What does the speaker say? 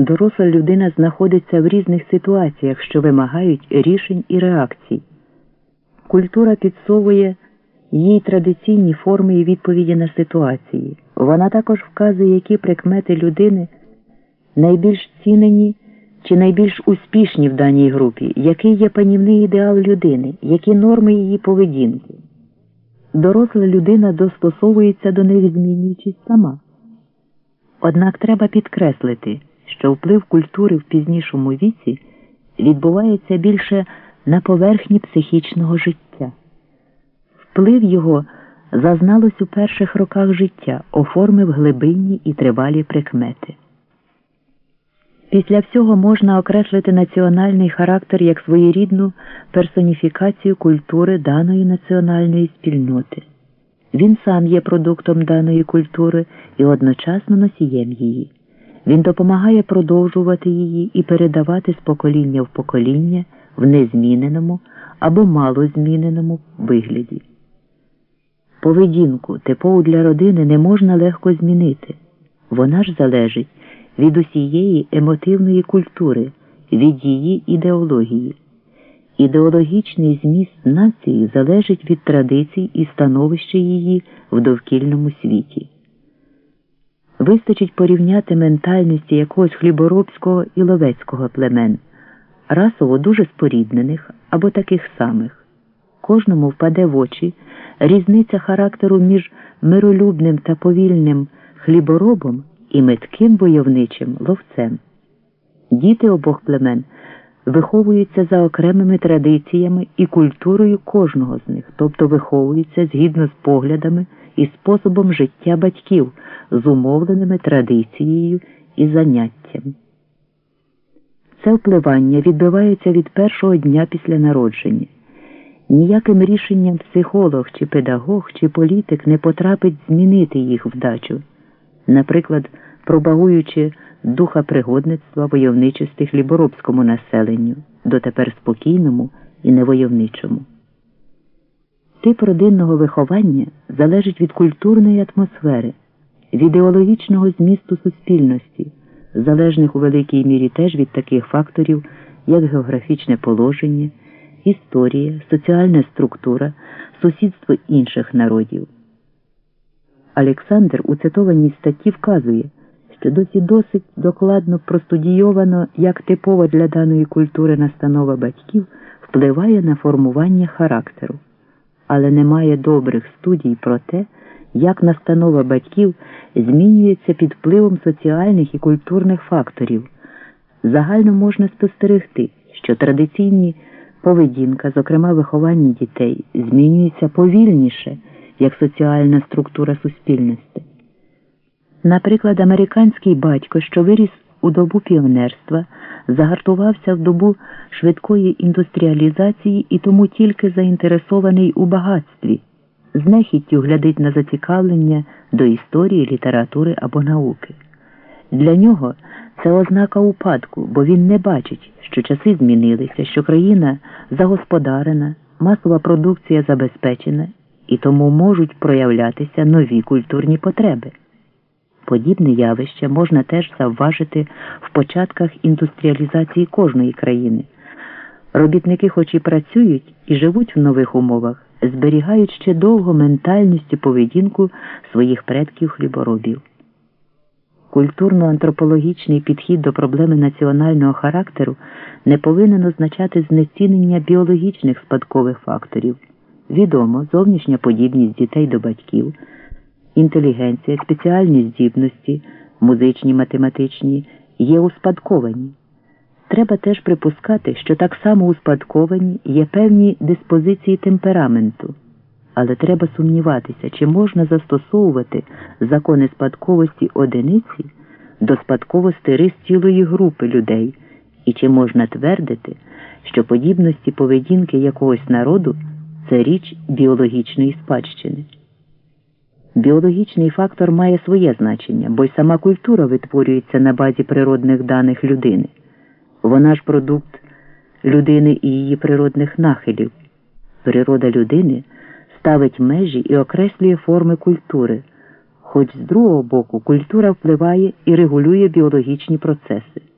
Доросла людина знаходиться в різних ситуаціях, що вимагають рішень і реакцій. Культура підсовує їй традиційні форми і відповіді на ситуації. Вона також вказує, які прикмети людини найбільш цінені чи найбільш успішні в даній групі, який є панівний ідеал людини, які норми її поведінки. Доросла людина достосовується до них, змінюючись сама. Однак треба підкреслити, що вплив культури в пізнішому віці відбувається більше на поверхні психічного життя. Вплив його зазналось у перших роках життя, оформив глибинні і тривалі прикмети. Після всього можна окреслити національний характер як своєрідну персоніфікацію культури даної національної спільноти. Він сам є продуктом даної культури і одночасно носієм її. Він допомагає продовжувати її і передавати з покоління в покоління в незміненому або малозміненому вигляді. Поведінку типову для родини не можна легко змінити. Вона ж залежить від усієї емотивної культури, від її ідеології. Ідеологічний зміст нації залежить від традицій і становища її в довкільному світі. Вистачить порівняти ментальності якогось хліборобського і ловецького племен, расово дуже споріднених або таких самих. Кожному впаде в очі різниця характеру між миролюбним та повільним хліборобом і метким войовничим ловцем. Діти обох племен виховуються за окремими традиціями і культурою кожного з них, тобто виховуються згідно з поглядами і способом життя батьків, зумовленими традицією і заняттям. Це впливання відбивається від першого дня після народження. Ніяким рішенням психолог чи педагог чи політик не потрапить змінити їх вдачу, наприклад, пропагуючи духа пригодництва войовничості хліборобському населенню, дотепер спокійному і невойовничому. Тип родинного виховання залежить від культурної атмосфери, від ідеологічного змісту суспільності, залежних у великій мірі теж від таких факторів, як географічне положення, історія, соціальна структура, сусідство інших народів. Олександр у цитованій статті вказує, що досі досить докладно простудійовано, як типова для даної культури настанова батьків впливає на формування характеру але немає добрих студій про те, як настанова батьків змінюється під впливом соціальних і культурних факторів. Загально можна спостерегти, що традиційні поведінка, зокрема виховання дітей, змінюється повільніше, як соціальна структура суспільності. Наприклад, американський батько, що виріс у добу піонерства, загартувався в добу швидкої індустріалізації і тому тільки заінтересований у багатстві, з нехіттю глядить на зацікавлення до історії, літератури або науки. Для нього це ознака упадку, бо він не бачить, що часи змінилися, що країна загосподарена, масова продукція забезпечена і тому можуть проявлятися нові культурні потреби. Подібне явище можна теж завважити в початках індустріалізації кожної країни. Робітники, хоч і працюють і живуть в нових умовах, зберігають ще довго ментальність і поведінку своїх предків хліборобів. Культурно-антропологічний підхід до проблеми національного характеру не повинен означати знецінення біологічних спадкових факторів. Відомо, зовнішня подібність дітей до батьків інтелігенція, спеціальні здібності, музичні, математичні, є успадковані. Треба теж припускати, що так само успадковані є певні диспозиції темпераменту, але треба сумніватися, чи можна застосовувати закони спадковості одиниці до спадковості рис цілої групи людей, і чи можна твердити, що подібності поведінки якогось народу це річ біологічної спадщини. Біологічний фактор має своє значення, бо й сама культура витворюється на базі природних даних людини. Вона ж продукт людини і її природних нахилів. Природа людини ставить межі і окреслює форми культури, хоч з другого боку культура впливає і регулює біологічні процеси.